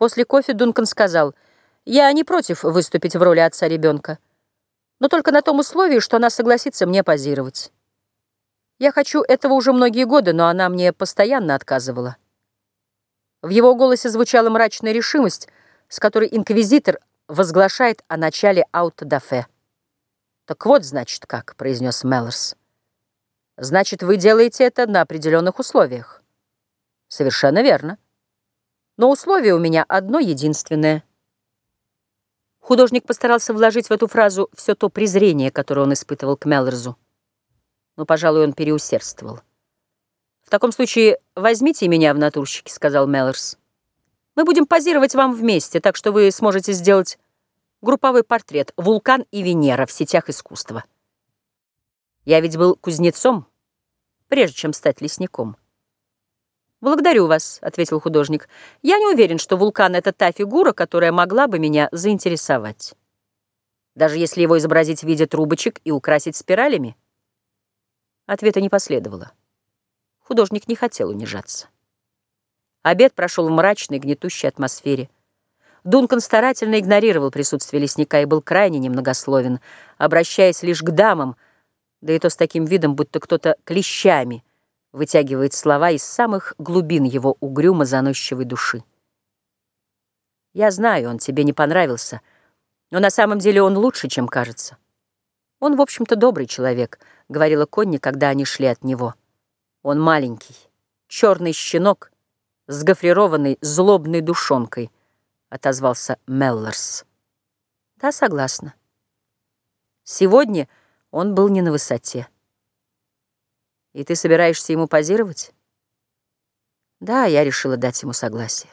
После кофе Дункан сказал, «Я не против выступить в роли отца ребенка, но только на том условии, что она согласится мне позировать. Я хочу этого уже многие годы, но она мне постоянно отказывала». В его голосе звучала мрачная решимость, с которой инквизитор возглашает о начале аутодафе. «Так вот, значит, как», — произнес Меллорс. «Значит, вы делаете это на определенных условиях». «Совершенно верно». Но условие у меня одно единственное. Художник постарался вложить в эту фразу все то презрение, которое он испытывал к Меллорзу. Но, пожалуй, он переусердствовал. «В таком случае возьмите меня в натурщики», — сказал Меллорс. «Мы будем позировать вам вместе, так что вы сможете сделать групповой портрет «Вулкан и Венера» в сетях искусства. Я ведь был кузнецом, прежде чем стать лесником». «Благодарю вас», — ответил художник. «Я не уверен, что вулкан — это та фигура, которая могла бы меня заинтересовать. Даже если его изобразить в виде трубочек и украсить спиралями?» Ответа не последовало. Художник не хотел унижаться. Обед прошел в мрачной, гнетущей атмосфере. Дункан старательно игнорировал присутствие лесника и был крайне немногословен, обращаясь лишь к дамам, да и то с таким видом, будто кто-то клещами — вытягивает слова из самых глубин его угрюмо заносчивой души. «Я знаю, он тебе не понравился, но на самом деле он лучше, чем кажется. Он, в общем-то, добрый человек», — говорила Конни, когда они шли от него. «Он маленький, черный щенок с гофрированной злобной душонкой», — отозвался Меллорс. «Да, согласна. Сегодня он был не на высоте». И ты собираешься ему позировать? Да, я решила дать ему согласие.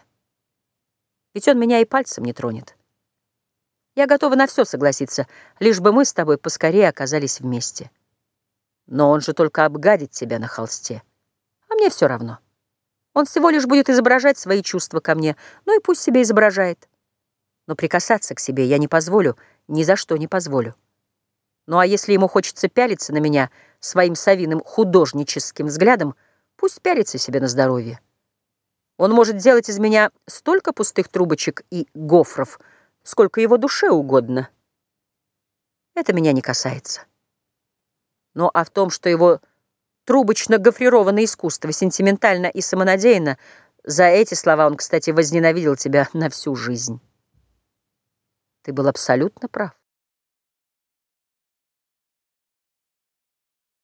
Ведь он меня и пальцем не тронет. Я готова на все согласиться, лишь бы мы с тобой поскорее оказались вместе. Но он же только обгадит тебя на холсте. А мне все равно. Он всего лишь будет изображать свои чувства ко мне, ну и пусть себе изображает. Но прикасаться к себе я не позволю, ни за что не позволю. Ну а если ему хочется пялиться на меня своим совиным художническим взглядом, пусть пялится себе на здоровье. Он может делать из меня столько пустых трубочек и гофров, сколько его душе угодно. Это меня не касается. Но а в том, что его трубочно-гофрированное искусство сентиментально и самонадеянно, за эти слова он, кстати, возненавидел тебя на всю жизнь. Ты был абсолютно прав.